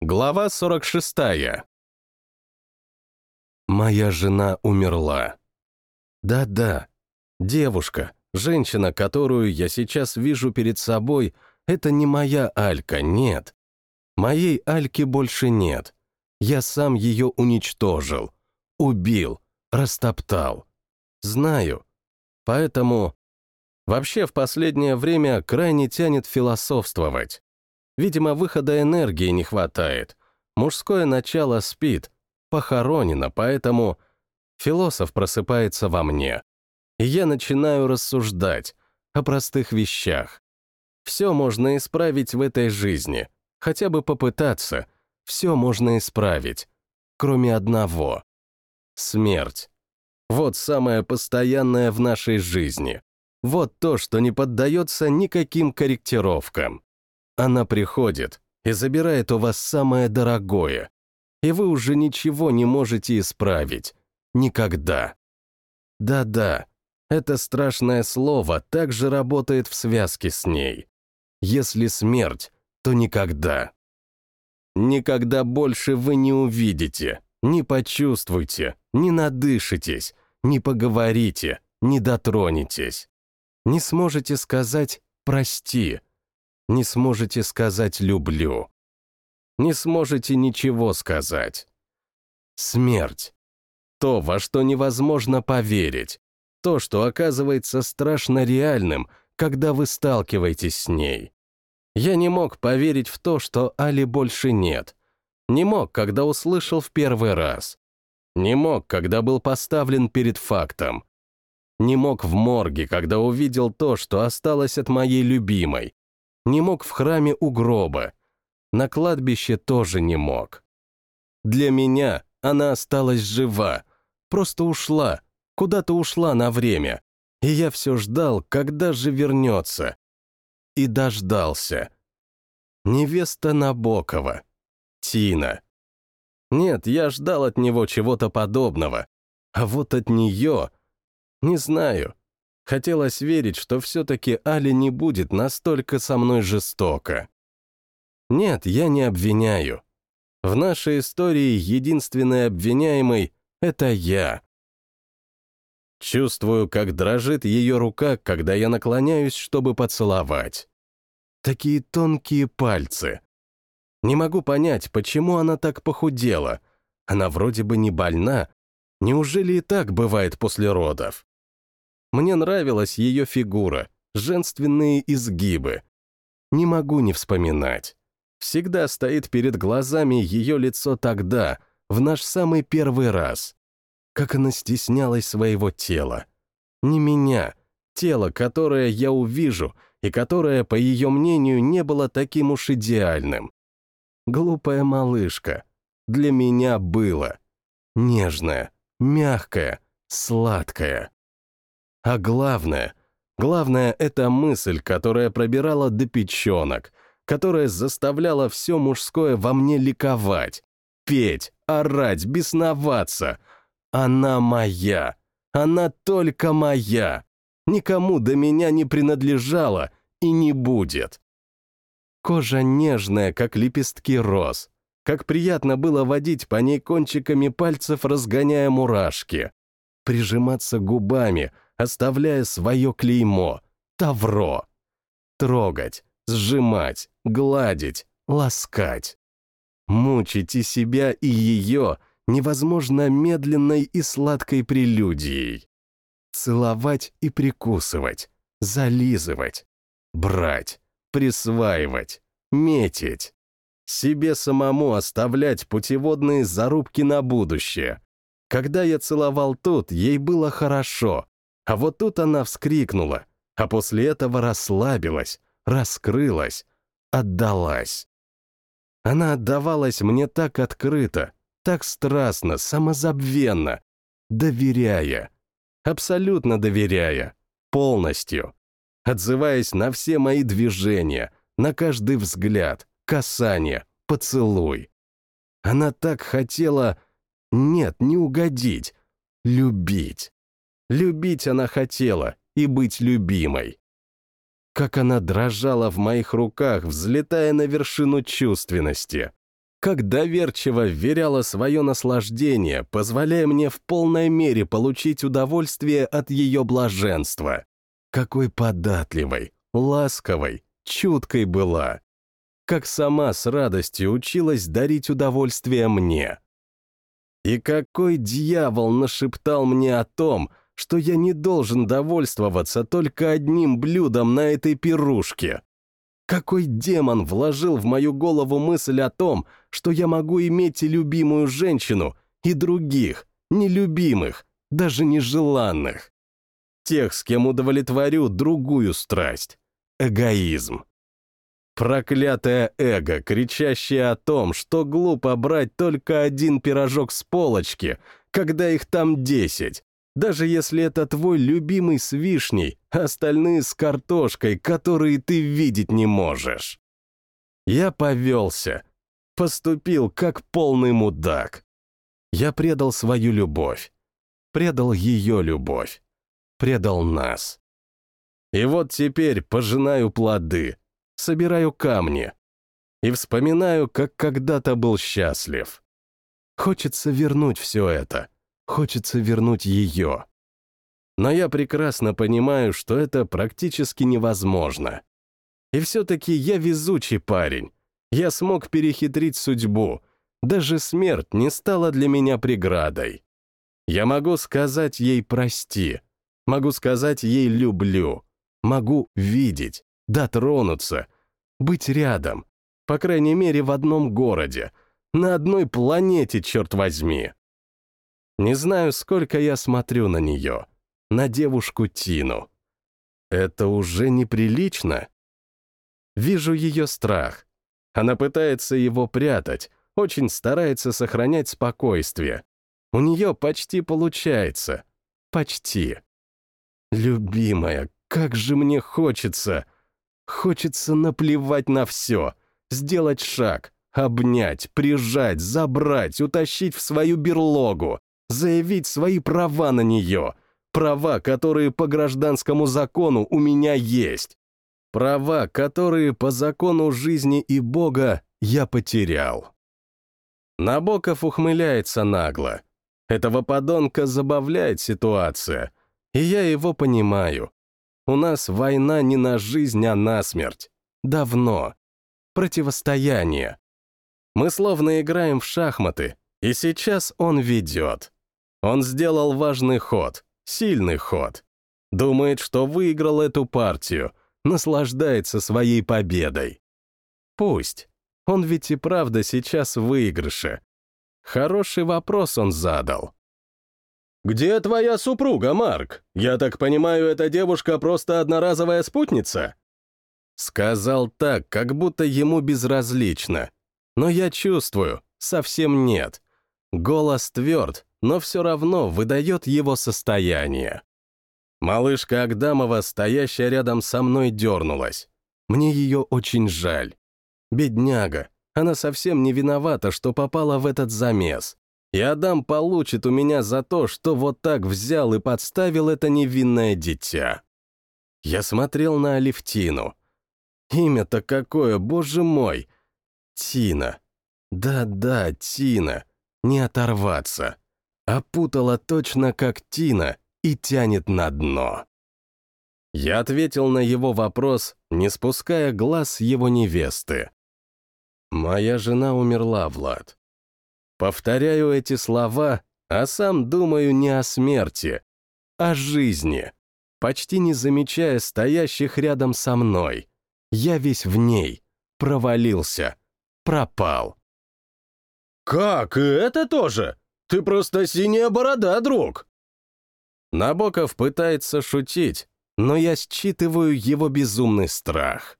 Глава 46. Моя жена умерла. Да-да, девушка, женщина, которую я сейчас вижу перед собой, это не моя Алька, нет. Моей Альки больше нет. Я сам ее уничтожил, убил, растоптал. Знаю. Поэтому вообще в последнее время крайне тянет философствовать. Видимо, выхода энергии не хватает. Мужское начало спит, похоронено, поэтому философ просыпается во мне. И я начинаю рассуждать о простых вещах. Все можно исправить в этой жизни, хотя бы попытаться. Все можно исправить, кроме одного — смерть. Вот самое постоянное в нашей жизни. Вот то, что не поддается никаким корректировкам. Она приходит и забирает у вас самое дорогое, и вы уже ничего не можете исправить. Никогда. Да-да, это страшное слово также работает в связке с ней. Если смерть, то никогда. Никогда больше вы не увидите, не почувствуете, не надышитесь, не поговорите, не дотронетесь. Не сможете сказать «прости», не сможете сказать «люблю». Не сможете ничего сказать. Смерть. То, во что невозможно поверить. То, что оказывается страшно реальным, когда вы сталкиваетесь с ней. Я не мог поверить в то, что Али больше нет. Не мог, когда услышал в первый раз. Не мог, когда был поставлен перед фактом. Не мог в морге, когда увидел то, что осталось от моей любимой, не мог в храме у гроба. На кладбище тоже не мог. Для меня она осталась жива, просто ушла, куда-то ушла на время, и я все ждал, когда же вернется. И дождался. Невеста Набокова. Тина. Нет, я ждал от него чего-то подобного, а вот от нее... Не знаю, Хотелось верить, что все-таки Али не будет настолько со мной жестоко. Нет, я не обвиняю. В нашей истории единственный обвиняемый — это я. Чувствую, как дрожит ее рука, когда я наклоняюсь, чтобы поцеловать. Такие тонкие пальцы. Не могу понять, почему она так похудела. Она вроде бы не больна. Неужели и так бывает после родов? Мне нравилась ее фигура, женственные изгибы. Не могу не вспоминать. Всегда стоит перед глазами ее лицо тогда, в наш самый первый раз. Как она стеснялась своего тела. Не меня, тело, которое я увижу, и которое, по ее мнению, не было таким уж идеальным. Глупая малышка. Для меня было. Нежная, мягкая, сладкая. А главное, главное — это мысль, которая пробирала до печенок, которая заставляла все мужское во мне ликовать, петь, орать, бесноваться. Она моя, она только моя, никому до меня не принадлежала и не будет. Кожа нежная, как лепестки роз, как приятно было водить по ней кончиками пальцев, разгоняя мурашки, прижиматься губами — оставляя свое клеймо — тавро. Трогать, сжимать, гладить, ласкать. Мучить и себя, и ее невозможно медленной и сладкой прелюдией. Целовать и прикусывать, зализывать, брать, присваивать, метить. Себе самому оставлять путеводные зарубки на будущее. Когда я целовал тут, ей было хорошо, а вот тут она вскрикнула, а после этого расслабилась, раскрылась, отдалась. Она отдавалась мне так открыто, так страстно, самозабвенно, доверяя, абсолютно доверяя, полностью, отзываясь на все мои движения, на каждый взгляд, касание, поцелуй. Она так хотела, нет, не угодить, любить. Любить она хотела и быть любимой. Как она дрожала в моих руках, взлетая на вершину чувственности. как доверчиво вверяла свое наслаждение, позволяя мне в полной мере получить удовольствие от ее блаженства. Какой податливой, ласковой, чуткой была. Как сама с радостью училась дарить удовольствие мне. И какой дьявол нашептал мне о том, что я не должен довольствоваться только одним блюдом на этой пирушке. Какой демон вложил в мою голову мысль о том, что я могу иметь и любимую женщину, и других, нелюбимых, даже нежеланных. Тех, с кем удовлетворю другую страсть — эгоизм. Проклятое эго, кричащее о том, что глупо брать только один пирожок с полочки, когда их там десять, даже если это твой любимый с вишней, остальные с картошкой, которые ты видеть не можешь. Я повелся, поступил как полный мудак. Я предал свою любовь, предал ее любовь, предал нас. И вот теперь пожинаю плоды, собираю камни и вспоминаю, как когда-то был счастлив. Хочется вернуть все это — Хочется вернуть ее. Но я прекрасно понимаю, что это практически невозможно. И все-таки я везучий парень. Я смог перехитрить судьбу. Даже смерть не стала для меня преградой. Я могу сказать ей «прости», могу сказать ей «люблю», могу видеть, дотронуться, быть рядом, по крайней мере, в одном городе, на одной планете, черт возьми. Не знаю, сколько я смотрю на нее, на девушку Тину. Это уже неприлично. Вижу ее страх. Она пытается его прятать, очень старается сохранять спокойствие. У нее почти получается. Почти. Любимая, как же мне хочется. Хочется наплевать на все, сделать шаг, обнять, прижать, забрать, утащить в свою берлогу, заявить свои права на нее, права, которые по гражданскому закону у меня есть, права, которые по закону жизни и Бога я потерял. Набоков ухмыляется нагло. Этого подонка забавляет ситуация, и я его понимаю. У нас война не на жизнь, а на смерть. Давно. Противостояние. Мы словно играем в шахматы, и сейчас он ведет. Он сделал важный ход, сильный ход. Думает, что выиграл эту партию, наслаждается своей победой. Пусть. Он ведь и правда сейчас в выигрыше. Хороший вопрос он задал. «Где твоя супруга, Марк? Я так понимаю, эта девушка просто одноразовая спутница?» Сказал так, как будто ему безразлично. Но я чувствую, совсем нет. Голос тверд, но все равно выдает его состояние. Малышка Агдамова, стоящая рядом со мной, дернулась. Мне ее очень жаль. Бедняга, она совсем не виновата, что попала в этот замес. И Адам получит у меня за то, что вот так взял и подставил это невинное дитя. Я смотрел на Алевтину. Имя-то какое, боже мой! Тина. Да-да, Тина. Не оторваться опутала точно как Тина и тянет на дно. Я ответил на его вопрос, не спуская глаз его невесты. «Моя жена умерла, Влад. Повторяю эти слова, а сам думаю не о смерти, а о жизни, почти не замечая стоящих рядом со мной. Я весь в ней, провалился, пропал». «Как, и это тоже?» Ты просто синяя борода, друг!» Набоков пытается шутить, но я считываю его безумный страх.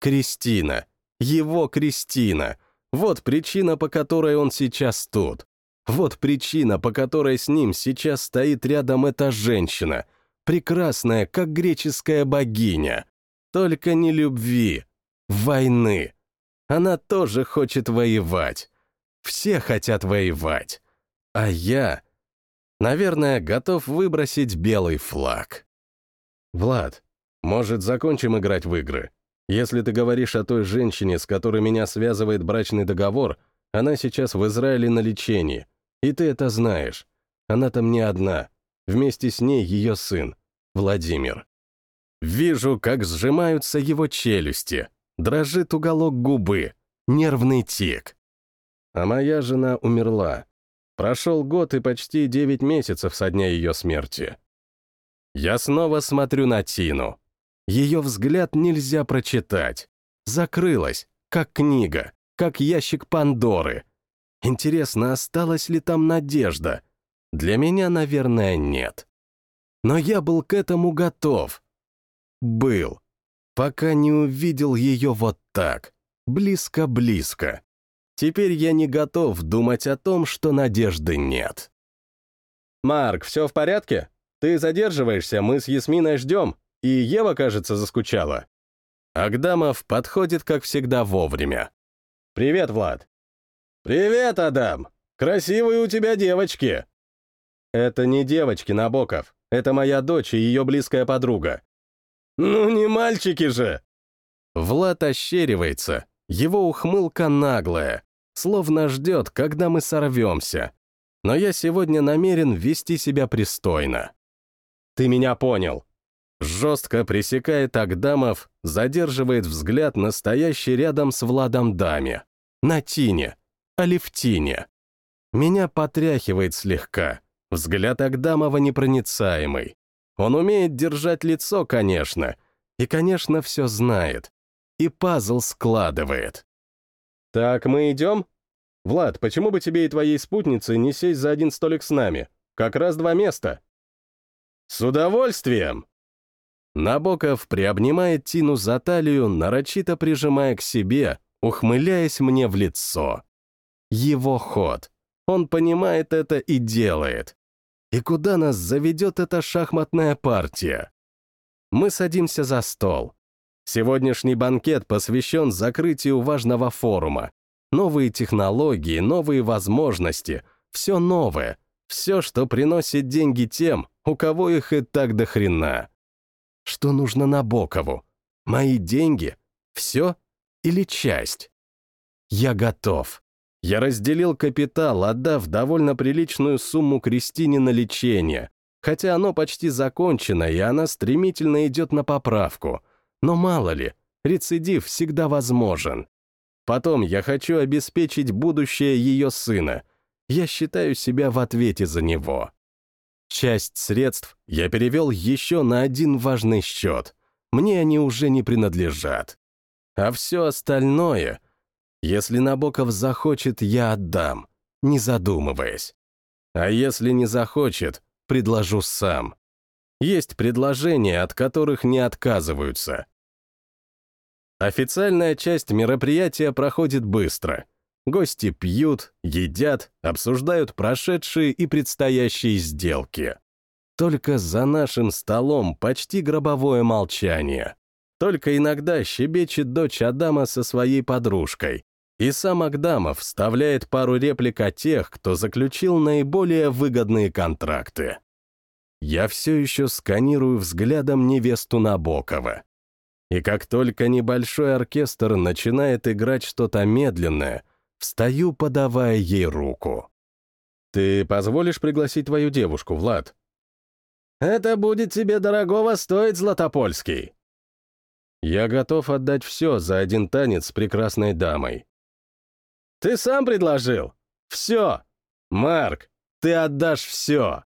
Кристина. Его Кристина. Вот причина, по которой он сейчас тут. Вот причина, по которой с ним сейчас стоит рядом эта женщина, прекрасная, как греческая богиня. Только не любви, войны. Она тоже хочет воевать. Все хотят воевать. А я, наверное, готов выбросить белый флаг. Влад, может, закончим играть в игры? Если ты говоришь о той женщине, с которой меня связывает брачный договор, Она сейчас в Израиле на лечении, и ты это знаешь. Она там не одна. Вместе с ней ее сын, Владимир. Вижу, как сжимаются его челюсти, дрожит уголок губы, нервный тик. А моя жена умерла. Прошел год и почти девять месяцев со дня ее смерти. Я снова смотрю на Тину. Ее взгляд нельзя прочитать. Закрылась, как книга, как ящик Пандоры. Интересно, осталась ли там надежда? Для меня, наверное, нет. Но я был к этому готов. Был. Пока не увидел ее вот так. Близко-близко. Теперь я не готов думать о том, что надежды нет. «Марк, все в порядке? Ты задерживаешься, мы с Ясминой ждем, и Ева, кажется, заскучала». Агдамов подходит, как всегда, вовремя. «Привет, Влад». «Привет, Адам! Красивые у тебя девочки!» «Это не девочки, Набоков. Это моя дочь и ее близкая подруга». «Ну, не мальчики же!» Влад ощеривается, его ухмылка наглая, словно ждет, когда мы сорвемся. Но я сегодня намерен вести себя пристойно. Ты меня понял. Жестко пресекает Агдамов, задерживает взгляд на стоящий рядом с Владом даме. На Тине, Алевтине. Меня потряхивает слегка. Взгляд Агдамова непроницаемый. Он умеет держать лицо, конечно, и, конечно, все знает и пазл складывает. «Так, мы идем? Влад, почему бы тебе и твоей спутнице не сесть за один столик с нами? Как раз два места». «С удовольствием!» Набоков приобнимает Тину за талию, нарочито прижимая к себе, ухмыляясь мне в лицо. Его ход. Он понимает это и делает. И куда нас заведет эта шахматная партия? Мы садимся за стол. Сегодняшний банкет посвящен закрытию важного форума. Новые технологии, новые возможности, все новое, все, что приносит деньги тем, у кого их и так до хрена. Что нужно Набокову? Мои деньги? Все или часть? Я готов. Я разделил капитал, отдав довольно приличную сумму Кристине на лечение, хотя оно почти закончено, и она стремительно идет на поправку — но мало ли, рецидив всегда возможен. Потом я хочу обеспечить будущее ее сына. Я считаю себя в ответе за него. Часть средств я перевел еще на один важный счет. Мне они уже не принадлежат. А все остальное, если Набоков захочет, я отдам, не задумываясь. А если не захочет, предложу сам. Есть предложения, от которых не отказываются. Официальная часть мероприятия проходит быстро. Гости пьют, едят, обсуждают прошедшие и предстоящие сделки. Только за нашим столом почти гробовое молчание. Только иногда щебечет дочь Адама со своей подружкой. И сам Агдамов вставляет пару реплик о тех, кто заключил наиболее выгодные контракты. Я все еще сканирую взглядом невесту Набокова. И как только небольшой оркестр начинает играть что-то медленное, встаю, подавая ей руку. «Ты позволишь пригласить твою девушку, Влад?» «Это будет тебе дорогого стоить, Златопольский!» «Я готов отдать все за один танец с прекрасной дамой». «Ты сам предложил? Все! Марк, ты отдашь все!»